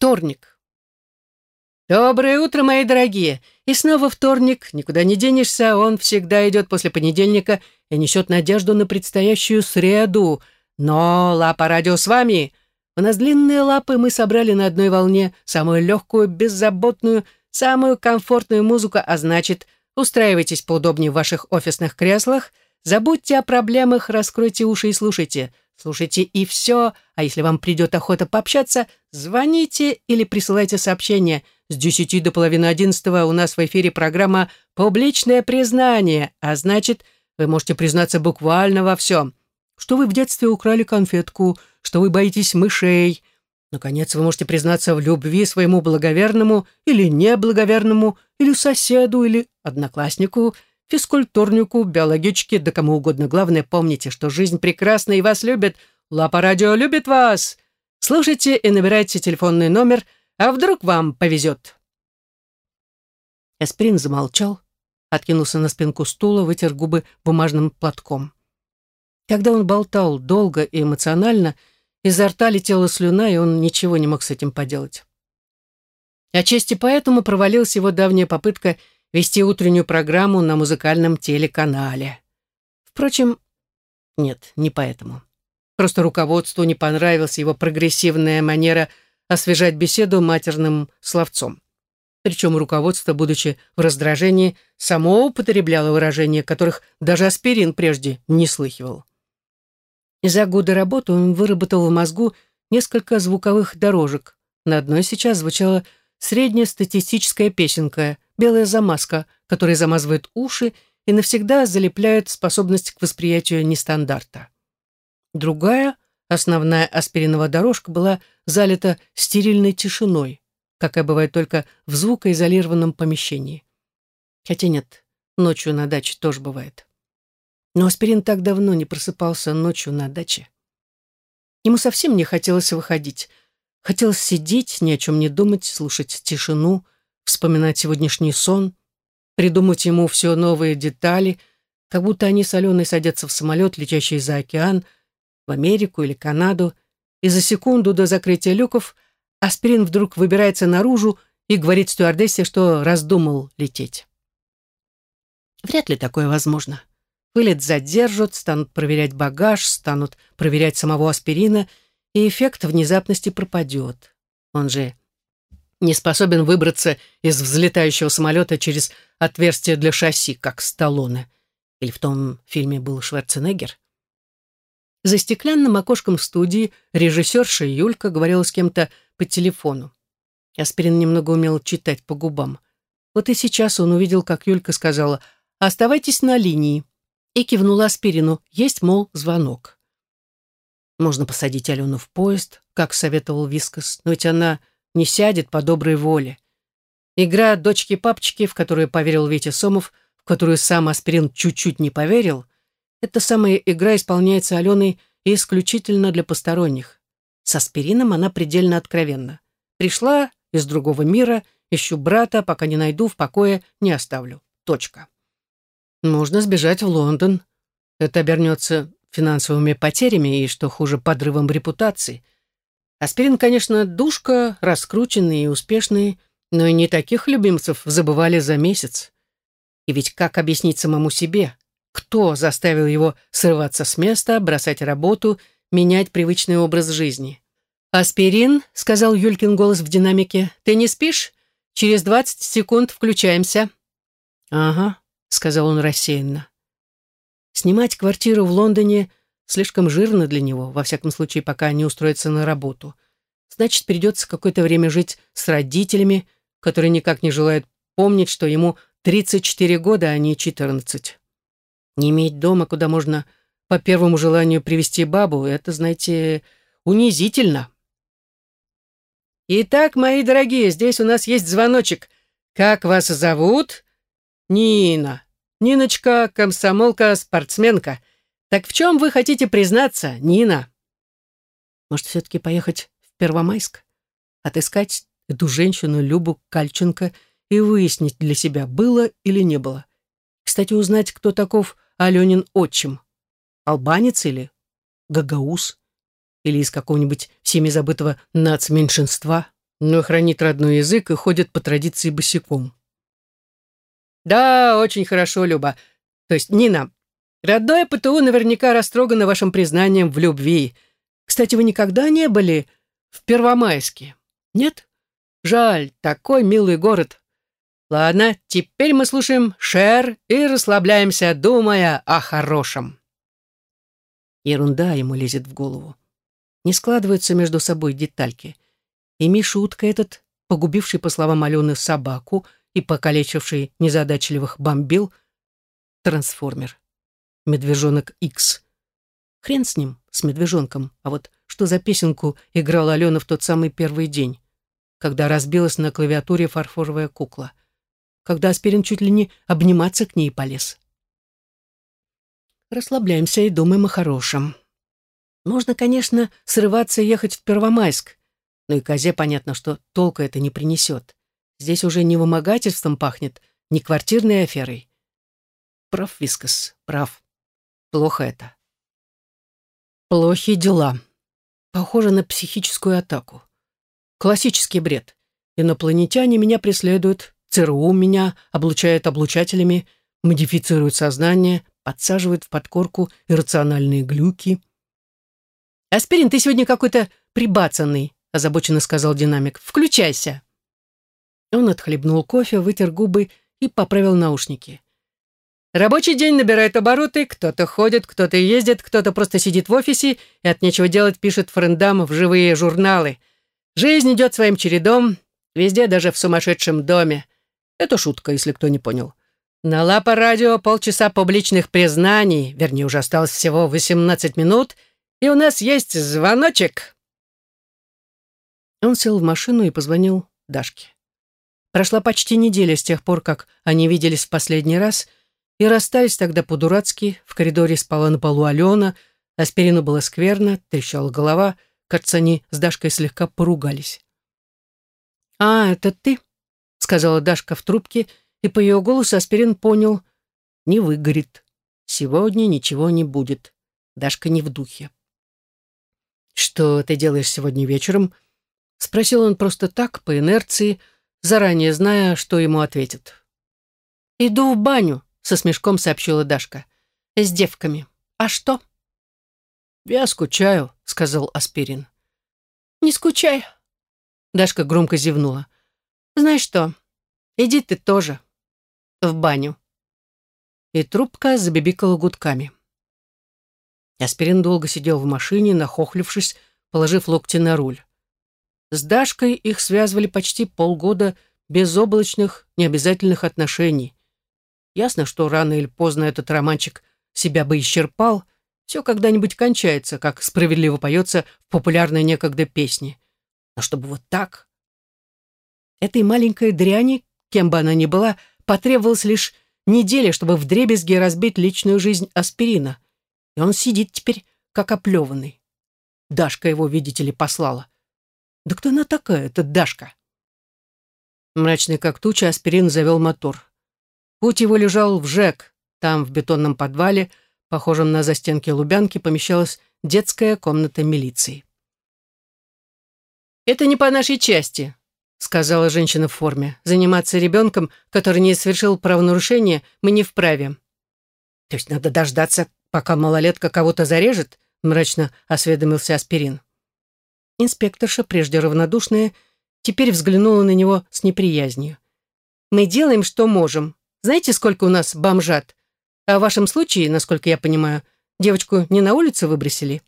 Вторник. Доброе утро, мои дорогие. И снова вторник, никуда не денешься, он всегда идет после понедельника и несет надежду на предстоящую среду. Но Лапа Радио с вами. У нас длинные лапы, мы собрали на одной волне самую легкую, беззаботную, самую комфортную музыку, а значит, устраивайтесь поудобнее в ваших офисных креслах, забудьте о проблемах, раскройте уши и слушайте. Слушайте и все, а если вам придет охота пообщаться, звоните или присылайте сообщение. С десяти до половины одиннадцатого у нас в эфире программа «Публичное признание», а значит, вы можете признаться буквально во всем. Что вы в детстве украли конфетку, что вы боитесь мышей. Наконец, вы можете признаться в любви своему благоверному или неблаговерному, или соседу, или однокласснику – физкультурнику, биологичке, да кому угодно. Главное, помните, что жизнь прекрасна и вас любит. Лапа Радио любит вас. Слушайте и набирайте телефонный номер, а вдруг вам повезет. Эсприн замолчал, откинулся на спинку стула, вытер губы бумажным платком. Когда он болтал долго и эмоционально, изо рта летела слюна, и он ничего не мог с этим поделать. Отчасти поэтому провалилась его давняя попытка вести утреннюю программу на музыкальном телеканале. Впрочем, нет, не поэтому. Просто руководству не понравилась его прогрессивная манера освежать беседу матерным словцом. Причем руководство, будучи в раздражении, само употребляло выражения, которых даже аспирин прежде не слыхивал. За годы работы он выработал в мозгу несколько звуковых дорожек. На одной сейчас звучала среднестатистическая песенка белая замазка, которая замазывает уши и навсегда залепляет способность к восприятию нестандарта. Другая, основная аспириновая дорожка, была залита стерильной тишиной, какая бывает только в звукоизолированном помещении. Хотя нет, ночью на даче тоже бывает. Но аспирин так давно не просыпался ночью на даче. Ему совсем не хотелось выходить. Хотелось сидеть, ни о чем не думать, слушать тишину, вспоминать сегодняшний сон, придумать ему все новые детали, как будто они с Аленой садятся в самолет, летящий за океан, в Америку или Канаду, и за секунду до закрытия люков Аспирин вдруг выбирается наружу и говорит стюардессе, что раздумал лететь. Вряд ли такое возможно. Вылет задержат, станут проверять багаж, станут проверять самого аспирина, и эффект внезапности пропадет. Он же не способен выбраться из взлетающего самолета через отверстие для шасси, как Сталлоне. Или в том фильме был Шварценеггер. За стеклянным окошком студии режиссерша Юлька говорила с кем-то по телефону. Аспирин немного умел читать по губам. Вот и сейчас он увидел, как Юлька сказала «Оставайтесь на линии» и кивнула Аспирину. Есть, мол, звонок. Можно посадить Алену в поезд, как советовал Вискас, но ведь она не сядет по доброй воле. Игра дочки-папочки, в которую поверил Витя Сомов, в которую сам Аспирин чуть-чуть не поверил, эта самая игра исполняется Аленой исключительно для посторонних. С Аспирином она предельно откровенна. Пришла из другого мира, ищу брата, пока не найду, в покое не оставлю. Точка. Можно сбежать в Лондон. Это обернется финансовыми потерями и, что хуже, подрывом репутации. Аспирин, конечно, душка, раскрученный и успешный, но и не таких любимцев забывали за месяц. И ведь как объяснить самому себе, кто заставил его срываться с места, бросать работу, менять привычный образ жизни? «Аспирин», — сказал Юлькин голос в динамике, — «ты не спишь? Через двадцать секунд включаемся». «Ага», — сказал он рассеянно. Снимать квартиру в Лондоне Слишком жирно для него, во всяком случае, пока не устроится на работу. Значит, придется какое-то время жить с родителями, которые никак не желают помнить, что ему 34 года, а не 14. Не иметь дома, куда можно по первому желанию привести бабу, это, знаете, унизительно. Итак, мои дорогие, здесь у нас есть звоночек. Как вас зовут? Нина. Ниночка, комсомолка, спортсменка. Так в чем вы хотите признаться, Нина? Может, все-таки поехать в Первомайск? Отыскать эту женщину Любу Кальченко и выяснить для себя, было или не было. Кстати, узнать, кто таков Аленин отчим. Албанец или гагаус? Или из какого-нибудь всеми забытого нацменьшинства? но хранит родной язык и ходит по традиции босиком. «Да, очень хорошо, Люба. То есть Нина. Родное ПТУ наверняка растрогано вашим признанием в любви. Кстати, вы никогда не были в Первомайске? Нет? Жаль, такой милый город. Ладно, теперь мы слушаем Шер и расслабляемся, думая о хорошем». Ерунда ему лезет в голову. Не складываются между собой детальки. И Мишутка этот, погубивший, по словам Алены, собаку — и покалечивший незадачливых бомбил, трансформер. Медвежонок Икс. Хрен с ним, с медвежонком, а вот что за песенку играла Алена в тот самый первый день, когда разбилась на клавиатуре фарфоровая кукла, когда Аспирин чуть ли не обниматься к ней полез. Расслабляемся и думаем о хорошем. Можно, конечно, срываться и ехать в Первомайск, но и козе понятно, что толка это не принесет. Здесь уже не вымогательством пахнет, не квартирной аферой. Прав, Вискас, прав. Плохо это. Плохие дела. Похоже на психическую атаку. Классический бред. Инопланетяне меня преследуют, ЦРУ меня облучает облучателями, модифицируют сознание, подсаживают в подкорку иррациональные глюки. «Аспирин, ты сегодня какой-то прибацанный», озабоченно сказал динамик. «Включайся». Он отхлебнул кофе, вытер губы и поправил наушники. Рабочий день набирает обороты, кто-то ходит, кто-то ездит, кто-то просто сидит в офисе и от нечего делать пишет френдам в живые журналы. Жизнь идет своим чередом, везде, даже в сумасшедшем доме. Это шутка, если кто не понял. На Лапа Радио полчаса публичных признаний, вернее, уже осталось всего 18 минут, и у нас есть звоночек. Он сел в машину и позвонил Дашке. Прошла почти неделя с тех пор, как они виделись в последний раз, и расстались тогда по-дурацки, в коридоре спала на полу Алена, Аспирину было скверно, трещала голова, кажется, они с Дашкой слегка поругались. «А, это ты?» — сказала Дашка в трубке, и по ее голосу Аспирин понял — не выгорит. Сегодня ничего не будет. Дашка не в духе. «Что ты делаешь сегодня вечером?» — спросил он просто так, по инерции, — заранее зная, что ему ответят. «Иду в баню», — со смешком сообщила Дашка. «С девками. А что?» «Я скучаю», — сказал Аспирин. «Не скучай», — Дашка громко зевнула. «Знаешь что, иди ты тоже в баню». И трубка забибикала гудками. Аспирин долго сидел в машине, нахохлившись, положив локти на руль. С Дашкой их связывали почти полгода безоблачных, необязательных отношений. Ясно, что рано или поздно этот романчик себя бы исчерпал, все когда-нибудь кончается, как справедливо поется в популярной некогда песне. Но чтобы вот так... Этой маленькой дряни, кем бы она ни была, потребовалось лишь неделя, чтобы вдребезги разбить личную жизнь аспирина. И он сидит теперь, как оплеванный. Дашка его, видите ли, послала. Да кто она такая, эта Дашка? Мрачный как туча, аспирин завел мотор. Путь его лежал в ЖЭК. Там, в бетонном подвале, похожем на застенки Лубянки, помещалась детская комната милиции. «Это не по нашей части», — сказала женщина в форме. «Заниматься ребенком, который не совершил правонарушение, мы не вправе». «То есть надо дождаться, пока малолетка кого-то зарежет?» — мрачно осведомился Аспирин. Инспекторша, прежде равнодушная, теперь взглянула на него с неприязнью. «Мы делаем, что можем. Знаете, сколько у нас бомжат? А в вашем случае, насколько я понимаю, девочку не на улице выбросили?»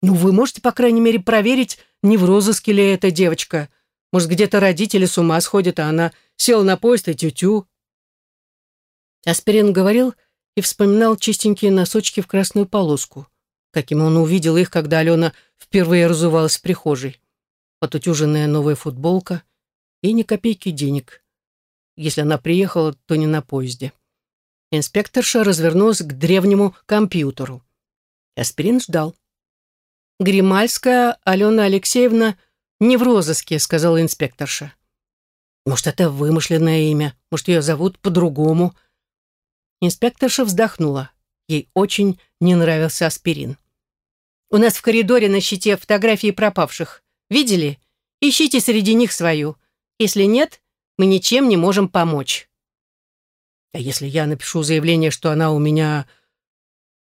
«Ну, вы можете, по крайней мере, проверить, не в розыске ли эта девочка. Может, где-то родители с ума сходят, а она села на поезд и тю-тю». Аспирин говорил и вспоминал чистенькие носочки в красную полоску каким он увидел их, когда Алена впервые разувалась в прихожей. Потутюженная новая футболка и ни копейки денег. Если она приехала, то не на поезде. Инспекторша развернулась к древнему компьютеру. Аспирин ждал. «Гримальская Алена Алексеевна не в розыске», — сказала инспекторша. «Может, это вымышленное имя? Может, ее зовут по-другому?» Инспекторша вздохнула. Ей очень не нравился аспирин. У нас в коридоре на щите фотографии пропавших. Видели? Ищите среди них свою. Если нет, мы ничем не можем помочь. А если я напишу заявление, что она у меня...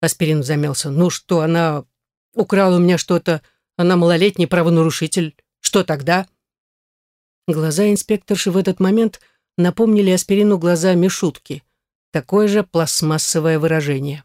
Аспирин замялся. Ну что, она украла у меня что-то, она малолетний правонарушитель. Что тогда? Глаза инспекторши в этот момент напомнили Аспирину глаза Мишутки. Такое же пластмассовое выражение.